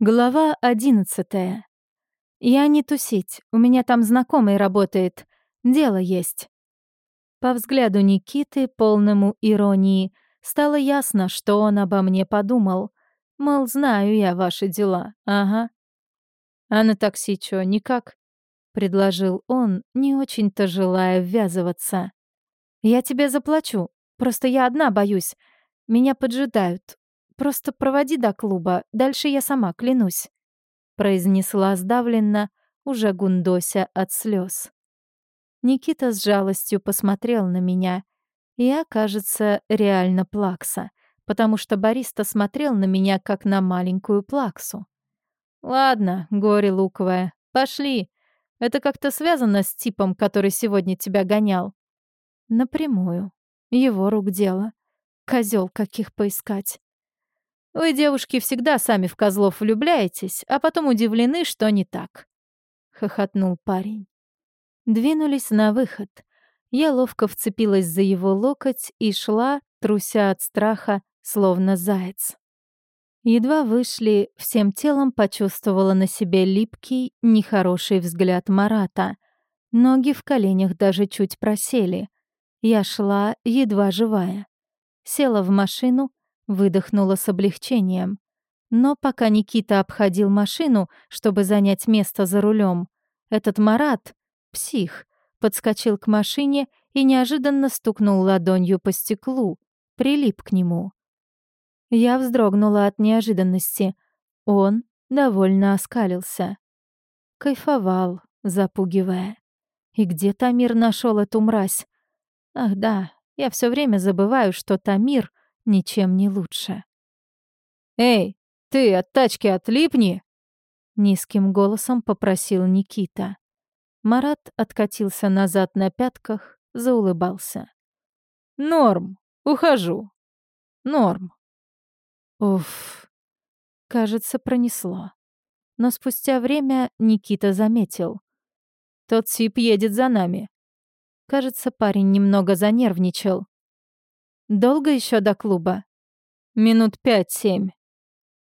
Глава одиннадцатая. Я не тусить, у меня там знакомый работает, дело есть. По взгляду Никиты, полному иронии, стало ясно, что он обо мне подумал. Мол, знаю я ваши дела, ага. А на такси чё, никак? Предложил он, не очень-то желая ввязываться. Я тебе заплачу, просто я одна боюсь. Меня поджидают, Просто проводи до клуба, дальше я сама, клянусь», — произнесла сдавленно, уже гундося от слез. Никита с жалостью посмотрел на меня. Я, кажется, реально плакса, потому что бариста смотрел на меня, как на маленькую плаксу. «Ладно, горе луковое, пошли. Это как-то связано с типом, который сегодня тебя гонял?» «Напрямую. Его рук дело. Козел каких поискать. Вы, девушки, всегда сами в козлов влюбляетесь, а потом удивлены, что не так. Хохотнул парень. Двинулись на выход. Я ловко вцепилась за его локоть и шла, труся от страха, словно заяц. Едва вышли, всем телом почувствовала на себе липкий, нехороший взгляд Марата. Ноги в коленях даже чуть просели. Я шла, едва живая. Села в машину, Выдохнула с облегчением. Но пока Никита обходил машину, чтобы занять место за рулем, этот Марат, псих, подскочил к машине и неожиданно стукнул ладонью по стеклу, прилип к нему. Я вздрогнула от неожиданности. Он довольно оскалился. Кайфовал, запугивая. И где Тамир нашел эту мразь? Ах да, я все время забываю, что Тамир ничем не лучше. «Эй, ты от тачки отлипни!» Низким голосом попросил Никита. Марат откатился назад на пятках, заулыбался. «Норм, ухожу. Норм». Уф, кажется, пронесло. Но спустя время Никита заметил. «Тот тип едет за нами». Кажется, парень немного занервничал. Долго еще до клуба? Минут пять-семь.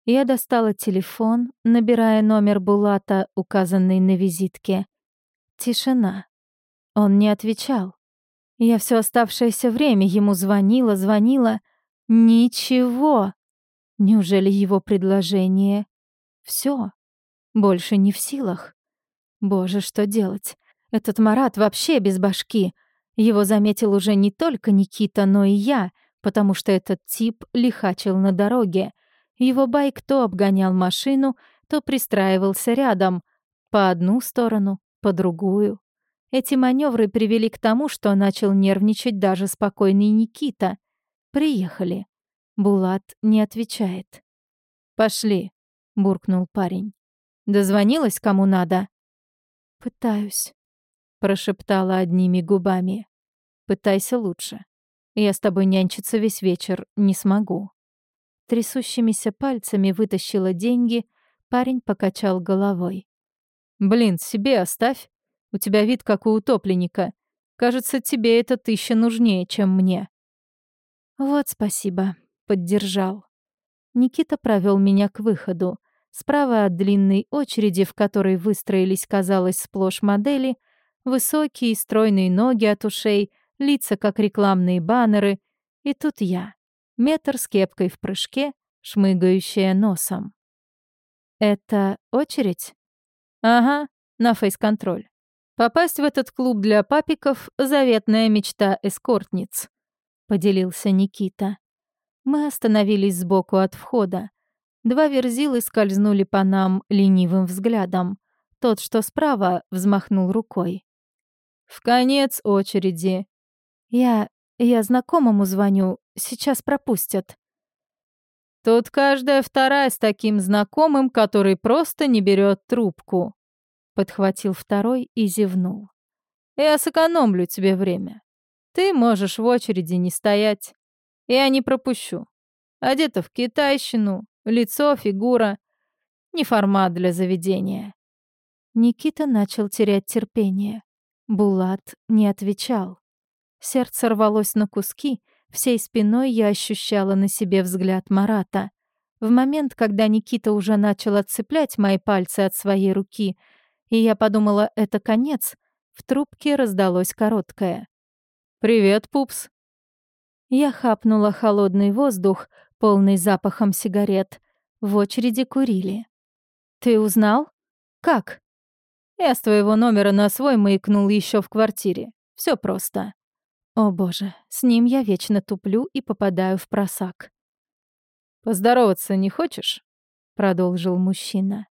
Я достала телефон, набирая номер Булата, указанный на визитке. Тишина. Он не отвечал. Я все оставшееся время ему звонила, звонила. Ничего. Неужели его предложение... Все. Больше не в силах. Боже, что делать? Этот Марат вообще без башки. Его заметил уже не только Никита, но и я, потому что этот тип лихачил на дороге. Его байк то обгонял машину, то пристраивался рядом, по одну сторону, по другую. Эти маневры привели к тому, что начал нервничать даже спокойный Никита. Приехали. Булат не отвечает. «Пошли», — буркнул парень. «Дозвонилась кому надо?» «Пытаюсь», прошептала одними губами. Пытайся лучше. Я с тобой нянчиться весь вечер не смогу. Трясущимися пальцами вытащила деньги, парень покачал головой. Блин, себе оставь. У тебя вид как у утопленника. Кажется, тебе эта тысяча нужнее, чем мне. Вот спасибо, поддержал. Никита провел меня к выходу. Справа от длинной очереди, в которой выстроились, казалось, сплошь модели — Высокие, стройные ноги от ушей, лица, как рекламные баннеры. И тут я, метр с кепкой в прыжке, шмыгающая носом. «Это очередь?» «Ага, на фейс-контроль. Попасть в этот клуб для папиков — заветная мечта эскортниц», — поделился Никита. Мы остановились сбоку от входа. Два верзилы скользнули по нам ленивым взглядом. Тот, что справа, взмахнул рукой. В конец очереди. Я... я знакомому звоню. Сейчас пропустят. Тут каждая вторая с таким знакомым, который просто не берет трубку. Подхватил второй и зевнул. Я сэкономлю тебе время. Ты можешь в очереди не стоять. Я не пропущу. Одета в китайщину, лицо, фигура. Не формат для заведения. Никита начал терять терпение. Булат не отвечал. Сердце рвалось на куски, всей спиной я ощущала на себе взгляд Марата. В момент, когда Никита уже начал отцеплять мои пальцы от своей руки, и я подумала, это конец, в трубке раздалось короткое. «Привет, пупс». Я хапнула холодный воздух, полный запахом сигарет. В очереди курили. «Ты узнал? Как?» Я с твоего номера на свой маякнул еще в квартире. Все просто. О боже, с ним я вечно туплю и попадаю в просак. «Поздороваться не хочешь?» — продолжил мужчина.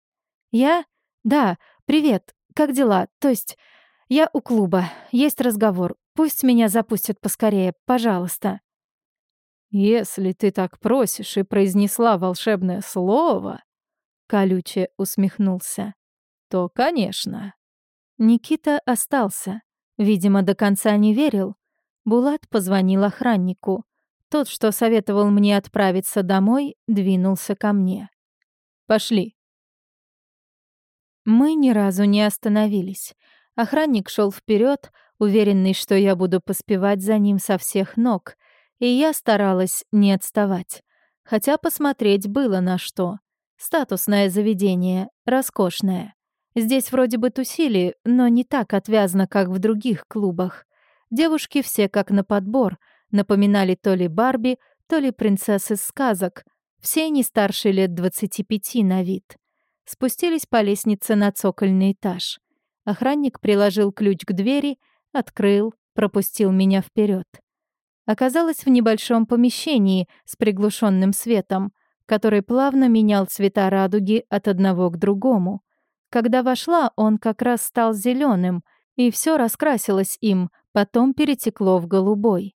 «Я? Да, привет. Как дела? То есть, я у клуба. Есть разговор. Пусть меня запустят поскорее, пожалуйста». «Если ты так просишь и произнесла волшебное слово...» Колюче усмехнулся то, конечно. Никита остался. Видимо, до конца не верил. Булат позвонил охраннику. Тот, что советовал мне отправиться домой, двинулся ко мне. «Пошли». Мы ни разу не остановились. Охранник шел вперед, уверенный, что я буду поспевать за ним со всех ног, и я старалась не отставать. Хотя посмотреть было на что. Статусное заведение, роскошное. Здесь вроде бы тусили, но не так отвязно, как в других клубах. Девушки все как на подбор, напоминали то ли Барби, то ли принцессы сказок. Все не старше лет 25 на вид. Спустились по лестнице на цокольный этаж. Охранник приложил ключ к двери, открыл, пропустил меня вперед. Оказалось в небольшом помещении с приглушенным светом, который плавно менял цвета радуги от одного к другому. Когда вошла, он как раз стал зеленым, и все раскрасилось им, потом перетекло в голубой.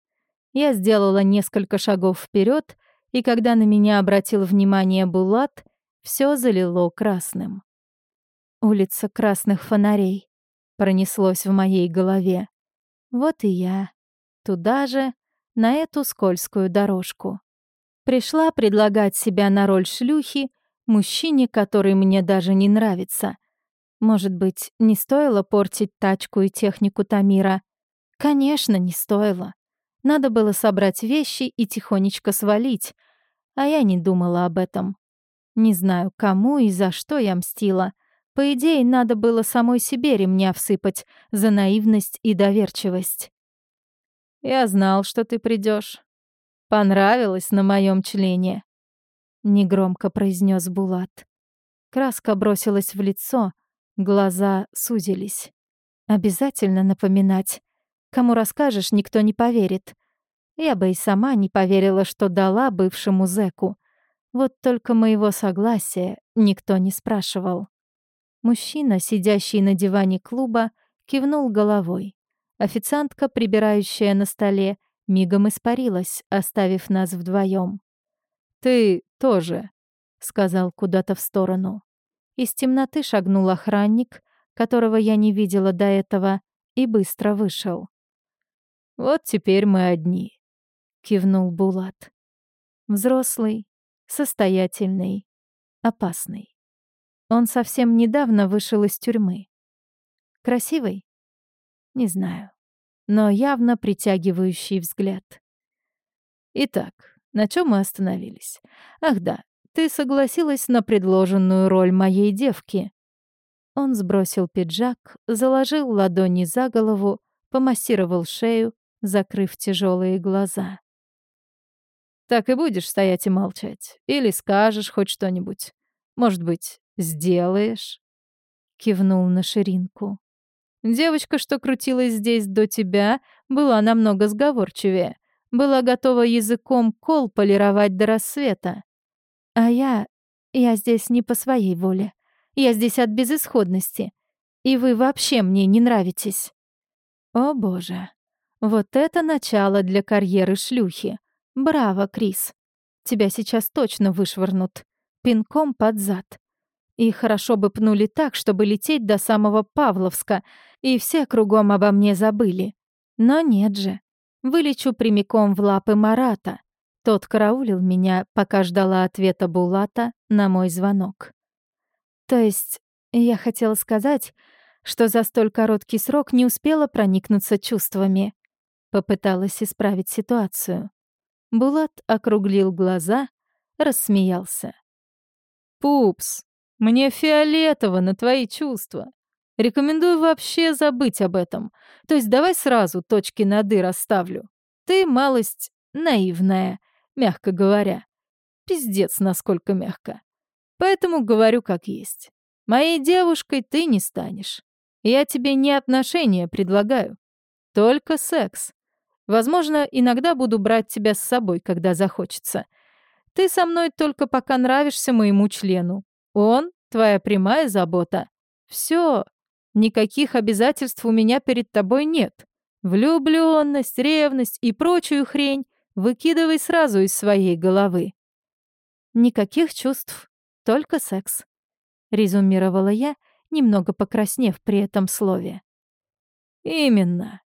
Я сделала несколько шагов вперед, и когда на меня обратил внимание Булат, все залило красным. «Улица красных фонарей», — пронеслось в моей голове. Вот и я. Туда же, на эту скользкую дорожку. Пришла предлагать себя на роль шлюхи, мужчине, который мне даже не нравится. Может быть, не стоило портить тачку и технику Тамира? Конечно, не стоило. Надо было собрать вещи и тихонечко свалить. А я не думала об этом. Не знаю, кому и за что я мстила. По идее, надо было самой себе ремня всыпать за наивность и доверчивость. «Я знал, что ты придешь. Понравилось на моем члене», — негромко произнес Булат. Краска бросилась в лицо, Глаза сузились. Обязательно напоминать. Кому расскажешь, никто не поверит. Я бы и сама не поверила, что дала бывшему зэку. Вот только моего согласия никто не спрашивал. Мужчина, сидящий на диване клуба, кивнул головой. Официантка, прибирающая на столе, мигом испарилась, оставив нас вдвоем. «Ты тоже», — сказал куда-то в сторону. Из темноты шагнул охранник, которого я не видела до этого, и быстро вышел. «Вот теперь мы одни», — кивнул Булат. Взрослый, состоятельный, опасный. Он совсем недавно вышел из тюрьмы. Красивый? Не знаю, но явно притягивающий взгляд. Итак, на чем мы остановились? Ах да, ты согласилась на предложенную роль моей девки». Он сбросил пиджак, заложил ладони за голову, помассировал шею, закрыв тяжелые глаза. «Так и будешь стоять и молчать? Или скажешь хоть что-нибудь? Может быть, сделаешь?» Кивнул на ширинку. «Девочка, что крутилась здесь до тебя, была намного сговорчивее. Была готова языком кол полировать до рассвета. А я... я здесь не по своей воле. Я здесь от безысходности. И вы вообще мне не нравитесь. О боже. Вот это начало для карьеры шлюхи. Браво, Крис. Тебя сейчас точно вышвырнут. Пинком под зад. И хорошо бы пнули так, чтобы лететь до самого Павловска, и все кругом обо мне забыли. Но нет же. Вылечу прямиком в лапы Марата. Тот караулил меня, пока ждала ответа Булата на мой звонок. То есть, я хотела сказать, что за столь короткий срок не успела проникнуться чувствами. Попыталась исправить ситуацию. Булат округлил глаза, рассмеялся. Пупс, мне фиолетово на твои чувства. Рекомендую вообще забыть об этом. То есть давай сразу точки над «и» расставлю. Ты малость наивная, мягко говоря. Пиздец, насколько мягко. Поэтому говорю как есть. Моей девушкой ты не станешь. Я тебе не отношения предлагаю. Только секс. Возможно, иногда буду брать тебя с собой, когда захочется. Ты со мной только пока нравишься моему члену. Он — твоя прямая забота. Все. Никаких обязательств у меня перед тобой нет. Влюбленность, ревность и прочую хрень выкидывай сразу из своей головы. Никаких чувств, только секс. Резюмировала я, немного покраснев при этом слове. Именно.